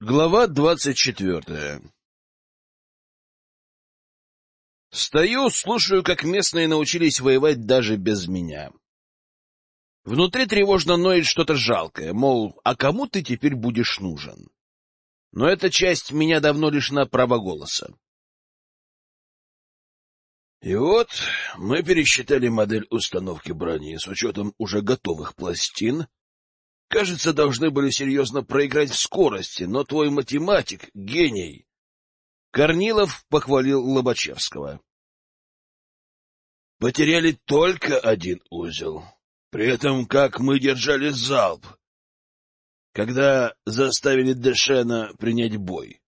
Глава двадцать четвертая Стою, слушаю, как местные научились воевать даже без меня. Внутри тревожно ноет что-то жалкое, мол, а кому ты теперь будешь нужен? Но эта часть меня давно лишена права голоса. И вот мы пересчитали модель установки брони с учетом уже готовых пластин. Кажется, должны были серьезно проиграть в скорости, но твой математик — гений. Корнилов похвалил Лобачевского. Потеряли только один узел. При этом как мы держали залп, когда заставили Дэшена принять бой.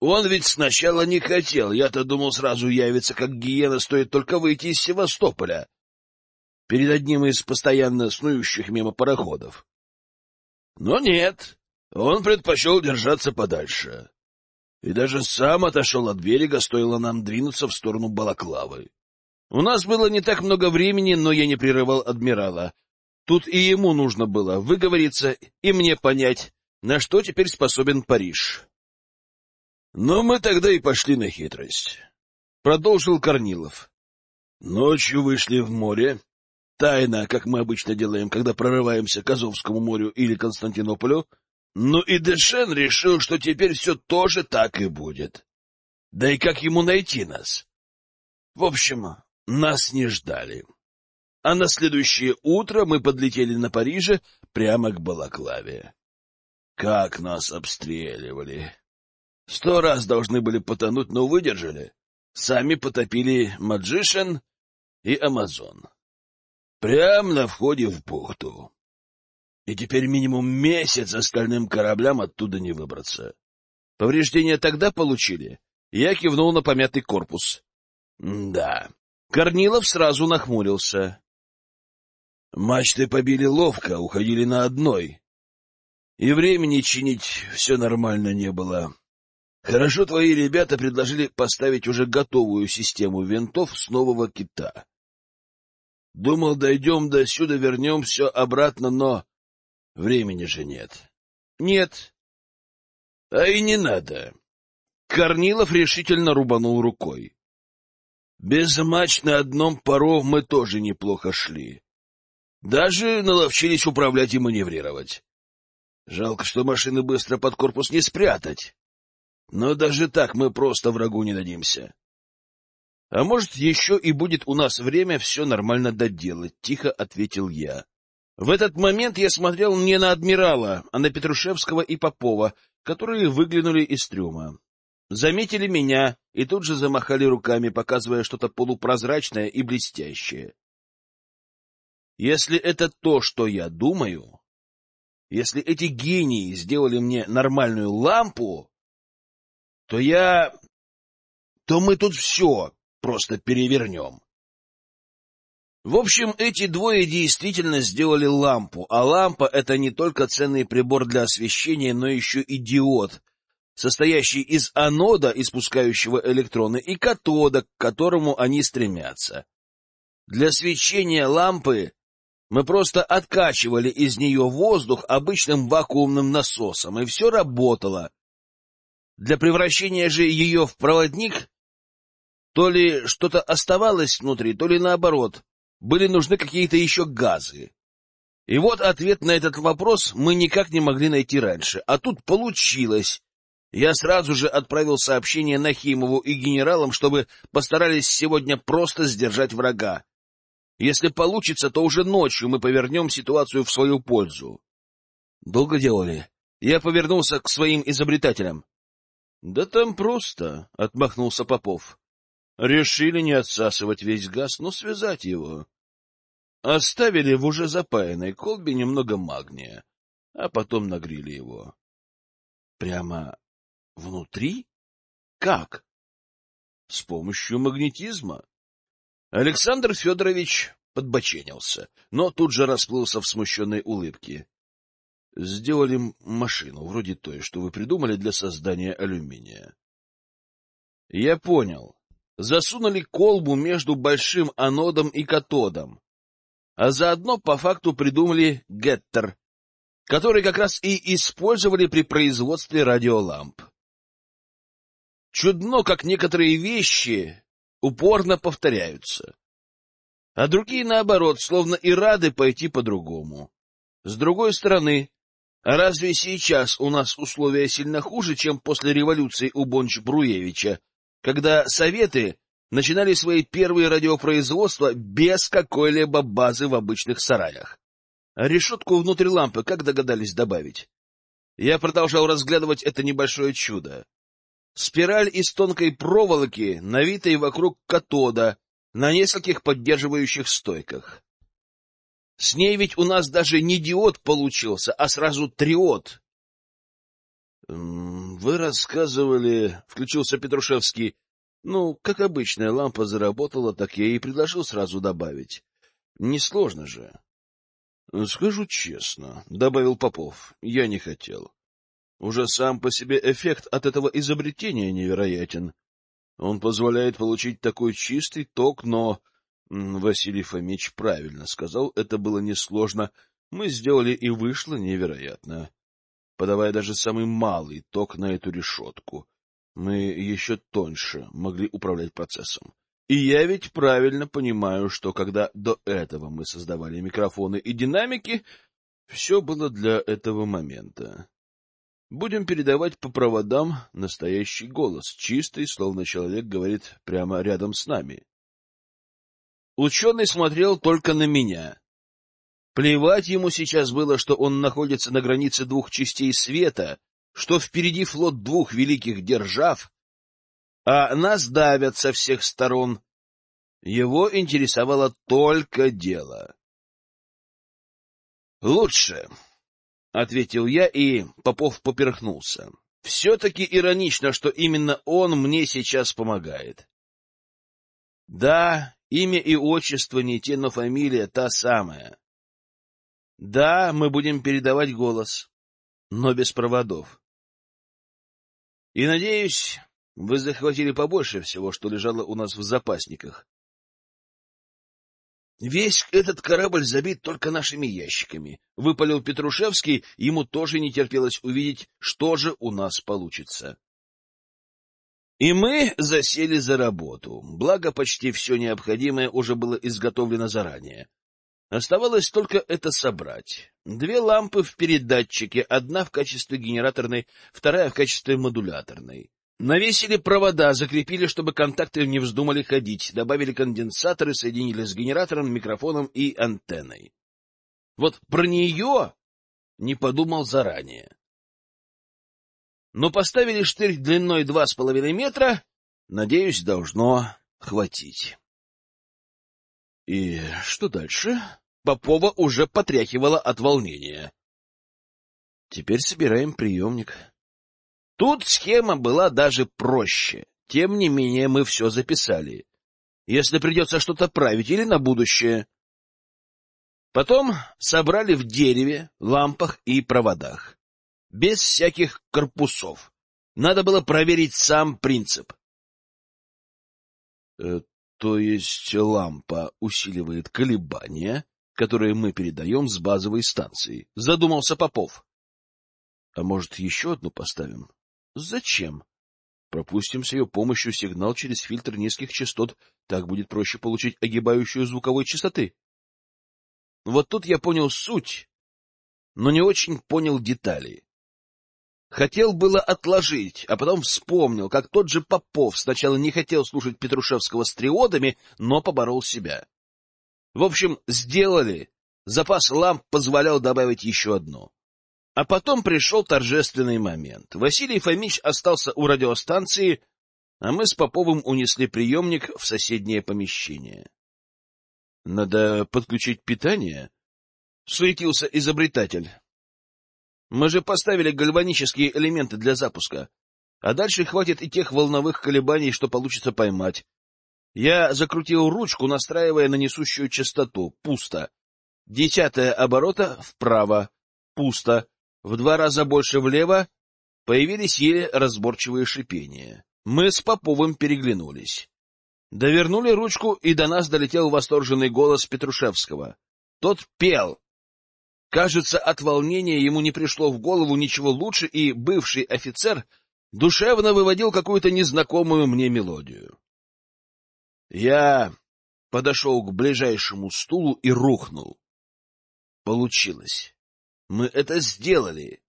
Он ведь сначала не хотел, я-то думал сразу явиться, как гиена, стоит только выйти из Севастополя, перед одним из постоянно снующих мимо пароходов. Но нет, он предпочел держаться подальше. И даже сам отошел от берега, стоило нам двинуться в сторону Балаклавы. У нас было не так много времени, но я не прерывал адмирала. Тут и ему нужно было выговориться и мне понять, на что теперь способен Париж. Но мы тогда и пошли на хитрость. Продолжил Корнилов. Ночью вышли в море. Тайно, как мы обычно делаем, когда прорываемся к Азовскому морю или Константинополю. Ну и Дэшен решил, что теперь все тоже так и будет. Да и как ему найти нас? В общем, нас не ждали а на следующее утро мы подлетели на Париже прямо к Балаклаве. Как нас обстреливали! Сто раз должны были потонуть, но выдержали. Сами потопили Маджишен и Амазон. Прямо на входе в бухту. И теперь минимум месяц остальным кораблям оттуда не выбраться. Повреждения тогда получили. Я кивнул на помятый корпус. — Да. Корнилов сразу нахмурился. Мачты побили ловко, уходили на одной. И времени чинить все нормально не было. Хорошо твои ребята предложили поставить уже готовую систему винтов с нового кита. Думал, дойдем до сюда, вернем все обратно, но времени же нет. Нет. А и не надо. Корнилов решительно рубанул рукой. Без мач на одном пару мы тоже неплохо шли. Даже наловчились управлять и маневрировать. Жалко, что машины быстро под корпус не спрятать. Но даже так мы просто врагу не дадимся. А может, еще и будет у нас время все нормально доделать, — тихо ответил я. В этот момент я смотрел не на адмирала, а на Петрушевского и Попова, которые выглянули из трюма. Заметили меня и тут же замахали руками, показывая что-то полупрозрачное и блестящее. Если это то, что я думаю, если эти гении сделали мне нормальную лампу, то я... то мы тут все просто перевернем. В общем, эти двое действительно сделали лампу, а лампа — это не только ценный прибор для освещения, но еще и диод, состоящий из анода, испускающего электроны, и катода, к которому они стремятся. Для свечения лампы мы просто откачивали из нее воздух обычным вакуумным насосом, и все работало. Для превращения же ее в проводник то ли что-то оставалось внутри, то ли наоборот, были нужны какие-то еще газы. И вот ответ на этот вопрос мы никак не могли найти раньше, а тут получилось. Я сразу же отправил сообщение Нахимову и генералам, чтобы постарались сегодня просто сдержать врага. Если получится, то уже ночью мы повернем ситуацию в свою пользу. Долго делали. Я повернулся к своим изобретателям. — Да там просто, — отмахнулся Попов. Решили не отсасывать весь газ, но связать его. Оставили в уже запаянной колбе немного магния, а потом нагрели его. — Прямо внутри? Как? — С помощью магнетизма. Александр Федорович подбоченился, но тут же расплылся в смущенной улыбке. — Сделали машину, вроде той, что вы придумали для создания алюминия. — Я понял. Засунули колбу между большим анодом и катодом, а заодно по факту придумали геттер, который как раз и использовали при производстве радиоламп. Чудно, как некоторые вещи упорно повторяются, а другие, наоборот, словно и рады пойти по-другому. С другой стороны, разве сейчас у нас условия сильно хуже, чем после революции у Бонч-Бруевича, когда Советы начинали свои первые радиопроизводства без какой-либо базы в обычных сараях? А решетку внутрь лампы как догадались добавить? Я продолжал разглядывать это небольшое чудо. Спираль из тонкой проволоки, навитой вокруг катода, на нескольких поддерживающих стойках. С ней ведь у нас даже не диод получился, а сразу триод. — Вы рассказывали, — включился Петрушевский, — ну, как обычная лампа заработала, так я и предложил сразу добавить. Несложно же. — Скажу честно, — добавил Попов, — я не хотел. Уже сам по себе эффект от этого изобретения невероятен. Он позволяет получить такой чистый ток, но... Василий Фомич правильно сказал, это было несложно. Мы сделали, и вышло невероятно. Подавая даже самый малый ток на эту решетку, мы еще тоньше могли управлять процессом. И я ведь правильно понимаю, что когда до этого мы создавали микрофоны и динамики, все было для этого момента. Будем передавать по проводам настоящий голос, чистый, словно человек говорит прямо рядом с нами. Ученый смотрел только на меня. Плевать ему сейчас было, что он находится на границе двух частей света, что впереди флот двух великих держав, а нас давят со всех сторон. Его интересовало только дело. — Лучше, — ответил я, и Попов поперхнулся. — Все-таки иронично, что именно он мне сейчас помогает. Да, имя и отчество не те, но фамилия та самая. Да, мы будем передавать голос, но без проводов. И, надеюсь, вы захватили побольше всего, что лежало у нас в запасниках. Весь этот корабль забит только нашими ящиками. Выпалил Петрушевский, ему тоже не терпелось увидеть, что же у нас получится. И мы засели за работу. Благо, почти все необходимое уже было изготовлено заранее. Оставалось только это собрать. Две лампы в передатчике, одна в качестве генераторной, вторая в качестве модуляторной. Навесили провода, закрепили, чтобы контакты не вздумали ходить, добавили конденсаторы, соединили с генератором, микрофоном и антенной. Вот про нее не подумал заранее. Но поставили штырь длиной два с половиной метра, надеюсь, должно хватить. И что дальше? Попова уже потряхивала от волнения. Теперь собираем приемник. Тут схема была даже проще. Тем не менее, мы все записали. Если придется что-то править или на будущее. Потом собрали в дереве, лампах и проводах. Без всяких корпусов. Надо было проверить сам принцип. Э, то есть лампа усиливает колебания, которые мы передаем с базовой станции. Задумался Попов. А может, еще одну поставим? Зачем? Пропустим с ее помощью сигнал через фильтр низких частот, так будет проще получить огибающую звуковой частоты. Вот тут я понял суть, но не очень понял детали. Хотел было отложить, а потом вспомнил, как тот же Попов сначала не хотел слушать Петрушевского с триодами, но поборол себя. В общем, сделали. Запас ламп позволял добавить еще одну. А потом пришел торжественный момент. Василий Фомич остался у радиостанции, а мы с Поповым унесли приемник в соседнее помещение. — Надо подключить питание? — суетился изобретатель. — Мы же поставили гальванические элементы для запуска, а дальше хватит и тех волновых колебаний, что получится поймать. Я закрутил ручку, настраивая на несущую частоту. Пусто. Десятая оборота вправо. Пусто в два раза больше влево, появились еле разборчивые шипения. Мы с Поповым переглянулись. Довернули ручку, и до нас долетел восторженный голос Петрушевского. Тот пел. Кажется, от волнения ему не пришло в голову ничего лучше, и бывший офицер душевно выводил какую-то незнакомую мне мелодию. Я подошел к ближайшему стулу и рухнул. Получилось. Мы это сделали.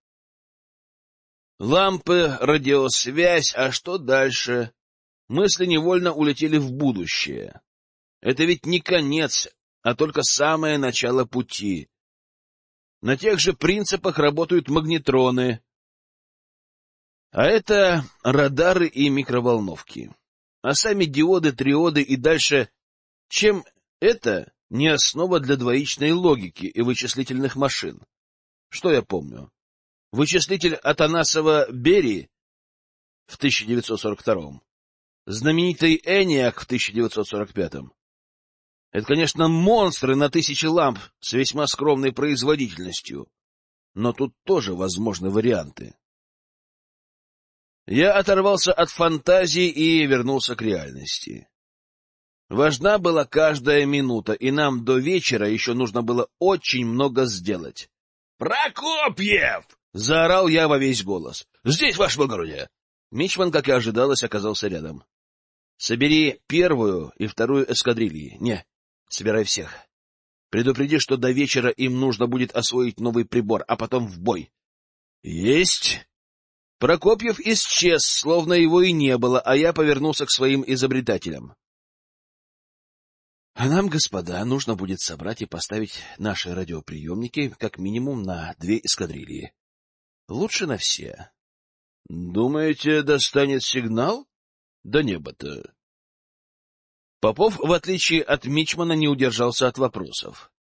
Лампы, радиосвязь, а что дальше? Мысли невольно улетели в будущее. Это ведь не конец, а только самое начало пути. На тех же принципах работают магнетроны. А это радары и микроволновки. А сами диоды, триоды и дальше... Чем это не основа для двоичной логики и вычислительных машин? Что я помню? Вычислитель Атанасова Бери в 1942-м, знаменитый Эниак в 1945-м, это, конечно, монстры на тысячи ламп с весьма скромной производительностью, но тут тоже возможны варианты. Я оторвался от фантазии и вернулся к реальности. Важна была каждая минута, и нам до вечера еще нужно было очень много сделать. «Прокопьев!» — заорал я во весь голос. «Здесь, ваше благородие!» Мичман, как и ожидалось, оказался рядом. «Собери первую и вторую эскадрильи. Не, Собирай всех. Предупреди, что до вечера им нужно будет освоить новый прибор, а потом в бой. Есть. Прокопьев исчез, словно его и не было, а я повернулся к своим изобретателям. А нам, господа, нужно будет собрать и поставить наши радиоприемники как минимум на две эскадрильи. Лучше на все. Думаете, достанет сигнал? До неба-то. Попов, в отличие от Мичмана, не удержался от вопросов.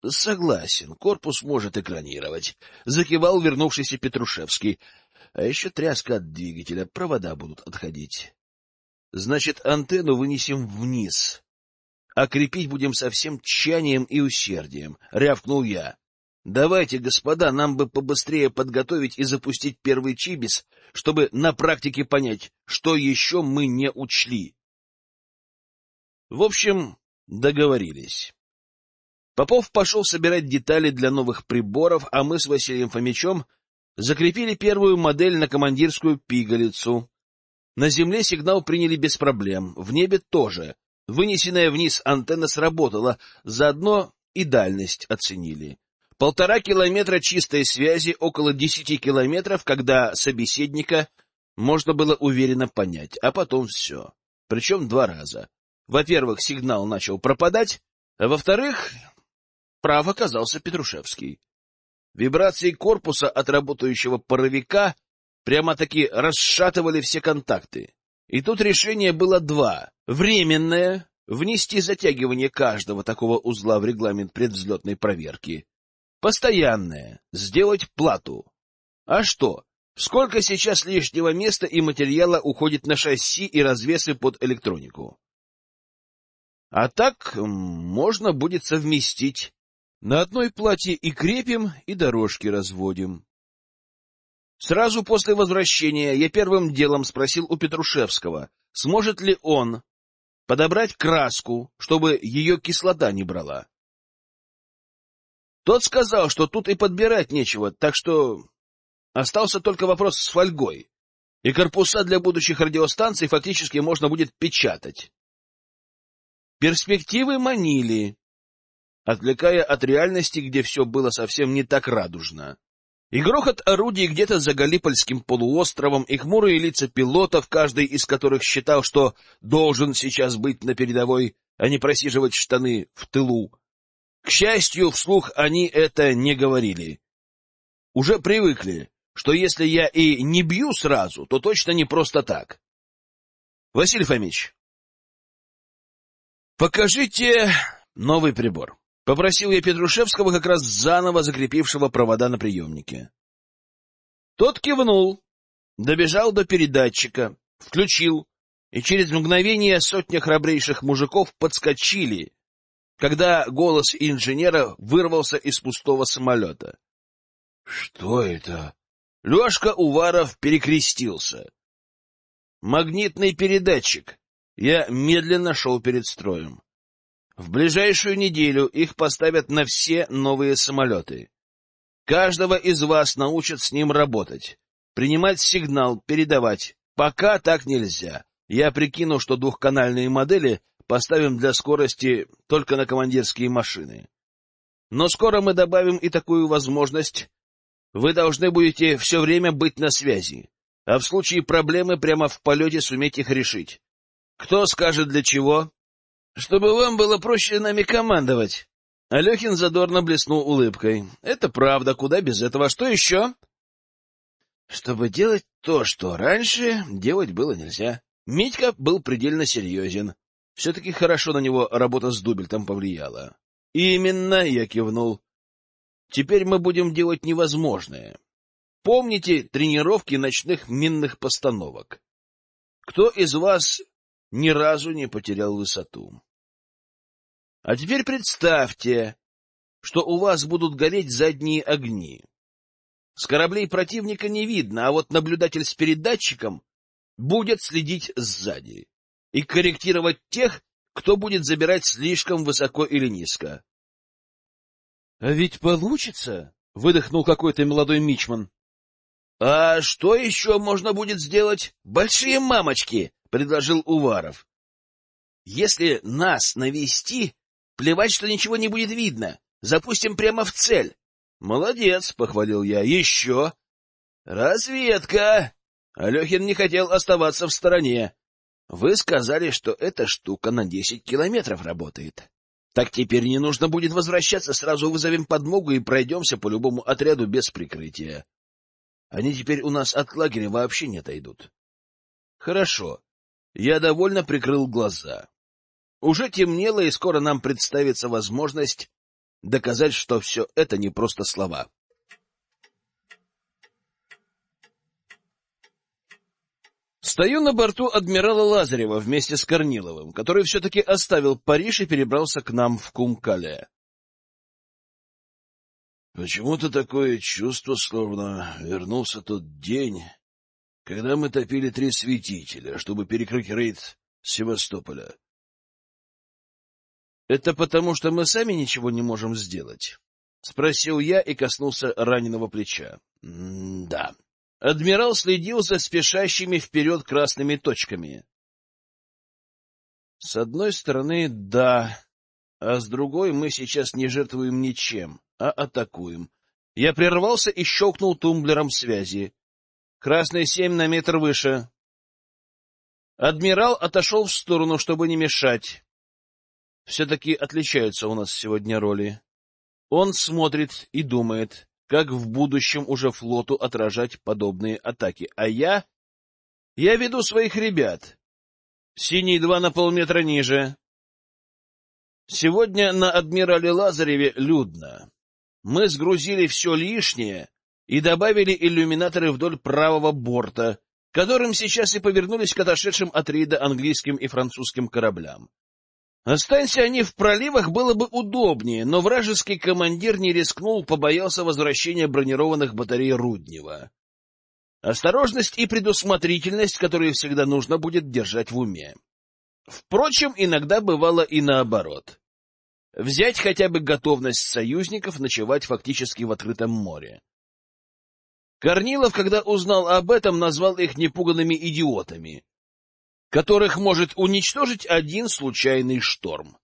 — Согласен, корпус может экранировать, — закивал вернувшийся Петрушевский. — А еще тряска от двигателя, провода будут отходить. — Значит, антенну вынесем вниз. А крепить будем со всем тщанием и усердием, — рявкнул я. — Давайте, господа, нам бы побыстрее подготовить и запустить первый чибис, чтобы на практике понять, что еще мы не учли. В общем, договорились. Попов пошел собирать детали для новых приборов, а мы с Василием Фомичем закрепили первую модель на командирскую пигалицу. На земле сигнал приняли без проблем, в небе тоже. Вынесенная вниз антенна сработала, заодно и дальность оценили. Полтора километра чистой связи, около десяти километров, когда собеседника можно было уверенно понять, а потом все. Причем два раза. Во-первых, сигнал начал пропадать, а во-вторых, прав оказался Петрушевский. Вибрации корпуса от работающего паровика прямо-таки расшатывали все контакты. И тут решение было два. Временное — внести затягивание каждого такого узла в регламент предвзлетной проверки. Постоянное — сделать плату. А что? Сколько сейчас лишнего места и материала уходит на шасси и развесы под электронику? А так можно будет совместить. На одной платье и крепим, и дорожки разводим. Сразу после возвращения я первым делом спросил у Петрушевского, сможет ли он подобрать краску, чтобы ее кислота не брала. Тот сказал, что тут и подбирать нечего, так что остался только вопрос с фольгой, и корпуса для будущих радиостанций фактически можно будет печатать. Перспективы манили, отвлекая от реальности, где все было совсем не так радужно. И грохот орудий где-то за Галипольским полуостровом, и хмурые лица пилотов, каждый из которых считал, что должен сейчас быть на передовой, а не просиживать штаны в тылу. К счастью, вслух они это не говорили. Уже привыкли, что если я и не бью сразу, то точно не просто так. — Василий Фомич, «Покажите новый прибор», — попросил я Петрушевского, как раз заново закрепившего провода на приемнике. Тот кивнул, добежал до передатчика, включил, и через мгновение сотня храбрейших мужиков подскочили, когда голос инженера вырвался из пустого самолета. — Что это? Лешка Уваров перекрестился. — Магнитный передатчик. Я медленно шел перед строем. В ближайшую неделю их поставят на все новые самолеты. Каждого из вас научат с ним работать. Принимать сигнал, передавать. Пока так нельзя. Я прикину, что двухканальные модели поставим для скорости только на командирские машины. Но скоро мы добавим и такую возможность. Вы должны будете все время быть на связи, а в случае проблемы прямо в полете суметь их решить. Кто скажет для чего? Чтобы вам было проще нами командовать. Алехин задорно блеснул улыбкой. Это правда, куда без этого. Что еще? Чтобы делать то, что раньше делать было нельзя. Митька был предельно серьезен. Все-таки хорошо на него работа с Дубельтом повлияла. Именно, я кивнул. Теперь мы будем делать невозможное. Помните тренировки ночных минных постановок? Кто из вас ни разу не потерял высоту? А теперь представьте, что у вас будут гореть задние огни. С кораблей противника не видно, а вот наблюдатель с передатчиком будет следить сзади и корректировать тех, кто будет забирать слишком высоко или низко. — А ведь получится, — выдохнул какой-то молодой мичман. — А что еще можно будет сделать? — Большие мамочки, — предложил Уваров. — Если нас навести, плевать, что ничего не будет видно. Запустим прямо в цель. — Молодец, — похвалил я. — Еще. — Разведка. Алехин не хотел оставаться в стороне. Вы сказали, что эта штука на десять километров работает. Так теперь не нужно будет возвращаться, сразу вызовем подмогу и пройдемся по любому отряду без прикрытия. Они теперь у нас от лагеря вообще не отойдут. Хорошо. Я довольно прикрыл глаза. Уже темнело, и скоро нам представится возможность доказать, что все это не просто слова. Стою на борту адмирала Лазарева вместе с Корниловым, который все-таки оставил Париж и перебрался к нам в Кумкале. Почему-то такое чувство, словно вернулся тот день, когда мы топили три светителя, чтобы перекрыть рейд Севастополя. — Это потому, что мы сами ничего не можем сделать? — спросил я и коснулся раненого плеча. — Да. Адмирал следил за спешащими вперед красными точками. С одной стороны, да, а с другой мы сейчас не жертвуем ничем, а атакуем. Я прервался и щелкнул тумблером связи. Красный семь на метр выше. Адмирал отошел в сторону, чтобы не мешать. Все-таки отличаются у нас сегодня роли. Он смотрит и думает как в будущем уже флоту отражать подобные атаки. А я... Я веду своих ребят. Синий два на полметра ниже. Сегодня на адмирале Лазареве людно. Мы сгрузили все лишнее и добавили иллюминаторы вдоль правого борта, которым сейчас и повернулись к отошедшим от рейда английским и французским кораблям. Останься они в проливах, было бы удобнее, но вражеский командир не рискнул, побоялся возвращения бронированных батарей Руднева. Осторожность и предусмотрительность, которые всегда нужно будет держать в уме. Впрочем, иногда бывало и наоборот. Взять хотя бы готовность союзников ночевать фактически в открытом море. Корнилов, когда узнал об этом, назвал их непуганными идиотами, которых может уничтожить один случайный шторм.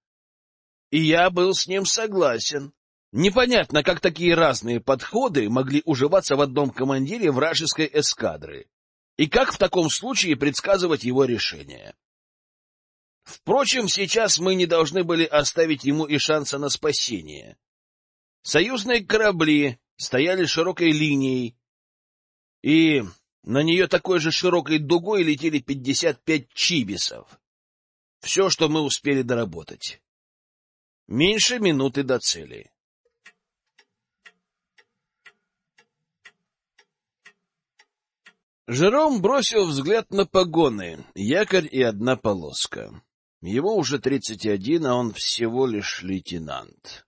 И я был с ним согласен. Непонятно, как такие разные подходы могли уживаться в одном командире вражеской эскадры, и как в таком случае предсказывать его решение. Впрочем, сейчас мы не должны были оставить ему и шанса на спасение. Союзные корабли стояли широкой линией, и на нее такой же широкой дугой летели пятьдесят пять чибисов. Все, что мы успели доработать. Меньше минуты до цели. Жером бросил взгляд на погоны, якорь и одна полоска. Его уже тридцать один, а он всего лишь лейтенант.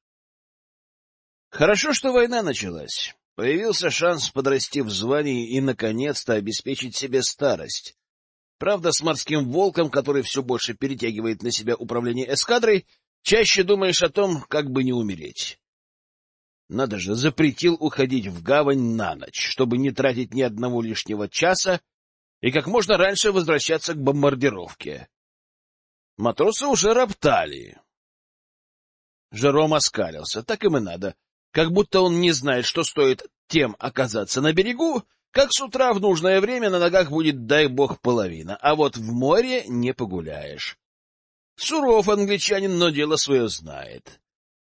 Хорошо, что война началась. Появился шанс подрасти в звании и, наконец-то, обеспечить себе старость. Правда, с морским волком, который все больше перетягивает на себя управление эскадрой, чаще думаешь о том, как бы не умереть. Надо же, запретил уходить в гавань на ночь, чтобы не тратить ни одного лишнего часа и как можно раньше возвращаться к бомбардировке. Матросы уже роптали. Жером оскалился. Так им и надо. Как будто он не знает, что стоит тем оказаться на берегу, как с утра в нужное время на ногах будет, дай бог, половина, а вот в море не погуляешь. Суров англичанин, но дело свое знает.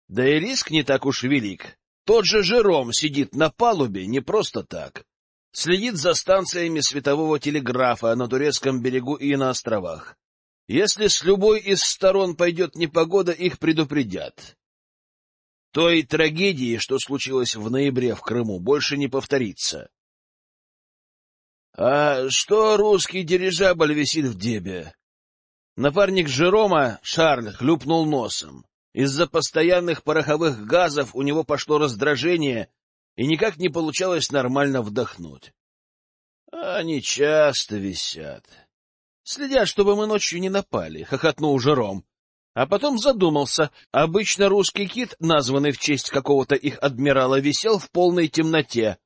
Да и риск не так уж велик. Тот же Жером сидит на палубе не просто так. Следит за станциями светового телеграфа на турецком берегу и на островах. Если с любой из сторон пойдет непогода, их предупредят. Той трагедии, что случилось в ноябре в Крыму, больше не повторится. — А что русский дирижабль висит в дебе? Напарник Жерома, Шарль, хлюпнул носом. Из-за постоянных пороховых газов у него пошло раздражение, и никак не получалось нормально вдохнуть. Они часто висят. Следят, чтобы мы ночью не напали, — хохотнул Жером. А потом задумался. Обычно русский кит, названный в честь какого-то их адмирала, висел в полной темноте.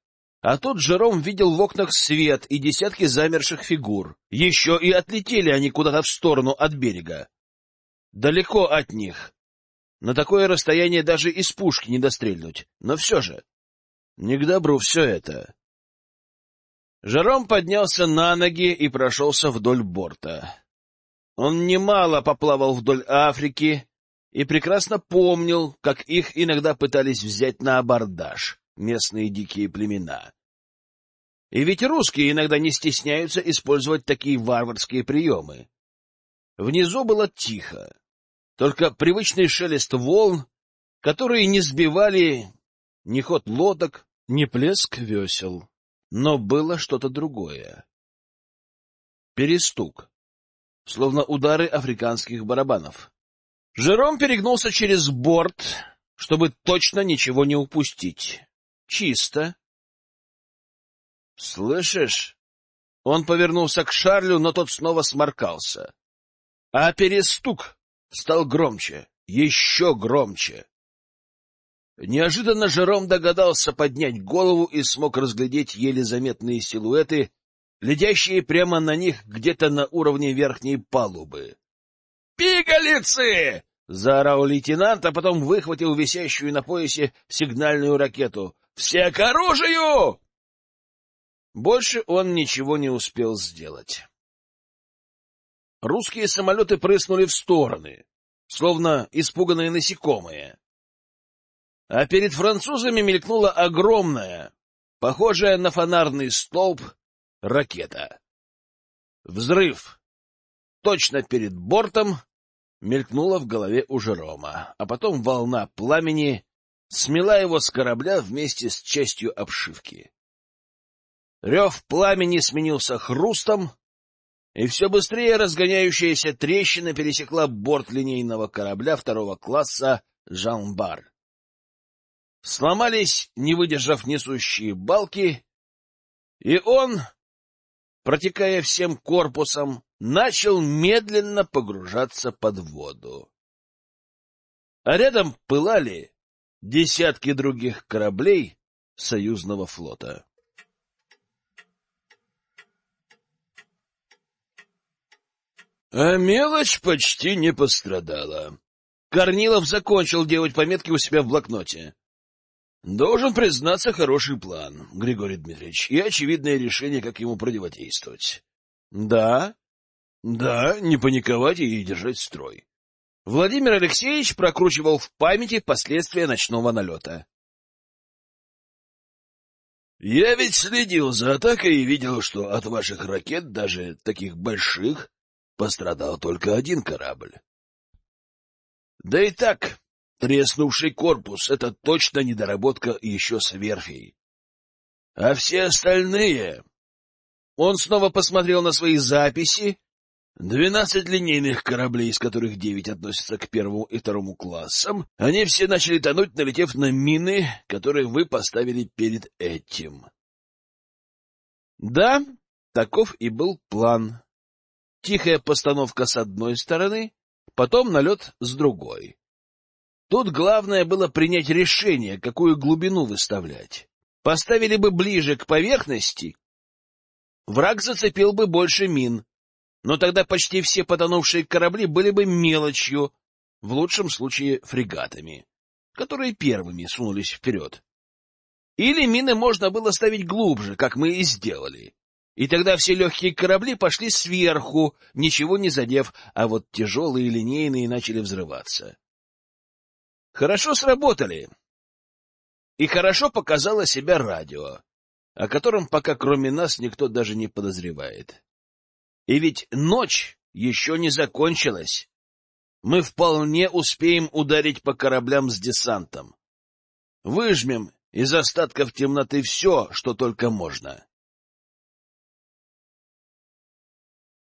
А тут Жером видел в окнах свет и десятки замерших фигур. Еще и отлетели они куда-то в сторону от берега. Далеко от них. На такое расстояние даже из пушки не дострельнуть. Но все же, не к добру все это. Жером поднялся на ноги и прошелся вдоль борта. Он немало поплавал вдоль Африки и прекрасно помнил, как их иногда пытались взять на абордаж местные дикие племена. И ведь русские иногда не стесняются использовать такие варварские приемы. Внизу было тихо, только привычный шелест волн, которые не сбивали ни ход лодок, ни плеск весел. Но было что-то другое. Перестук словно удары африканских барабанов. Жером перегнулся через борт, чтобы точно ничего не упустить. Чисто. «Слышишь?» Он повернулся к Шарлю, но тот снова сморкался. А перестук стал громче, еще громче. Неожиданно Жером догадался поднять голову и смог разглядеть еле заметные силуэты, летящие прямо на них где-то на уровне верхней палубы. «Пигалицы!» — заорал лейтенант, а потом выхватил висящую на поясе сигнальную ракету. «Все к оружию!» Больше он ничего не успел сделать. Русские самолеты прыснули в стороны, словно испуганные насекомые. А перед французами мелькнула огромная, похожая на фонарный столб, ракета. Взрыв. Точно перед бортом мелькнула в голове у Жерома, а потом волна пламени смела его с корабля вместе с частью обшивки. Рев пламени сменился хрустом, и все быстрее разгоняющаяся трещина пересекла борт линейного корабля второго класса «Жан-Бар». Сломались, не выдержав несущие балки, и он протекая всем корпусом, начал медленно погружаться под воду. А рядом пылали десятки других кораблей союзного флота. А мелочь почти не пострадала. Корнилов закончил делать пометки у себя в блокноте. Должен признаться, хороший план, Григорий Дмитриевич, и очевидное решение, как ему противодействовать. Да, да, не паниковать и держать строй. Владимир Алексеевич прокручивал в памяти последствия ночного налета. Я ведь следил за атакой и видел, что от ваших ракет, даже таких больших, пострадал только один корабль. Да и так, Треснувший корпус — это точно недоработка еще с верфей. А все остальные... Он снова посмотрел на свои записи. Двенадцать линейных кораблей, из которых девять относятся к первому и второму классам, они все начали тонуть, налетев на мины, которые вы поставили перед этим. Да, таков и был план. Тихая постановка с одной стороны, потом налет с другой. Тут главное было принять решение, какую глубину выставлять. Поставили бы ближе к поверхности, враг зацепил бы больше мин, но тогда почти все потонувшие корабли были бы мелочью, в лучшем случае фрегатами, которые первыми сунулись вперед. Или мины можно было ставить глубже, как мы и сделали. И тогда все легкие корабли пошли сверху, ничего не задев, а вот тяжелые линейные начали взрываться. Хорошо сработали. И хорошо показало себя радио, о котором пока кроме нас никто даже не подозревает. И ведь ночь еще не закончилась. Мы вполне успеем ударить по кораблям с десантом. Выжмем из остатков темноты все, что только можно.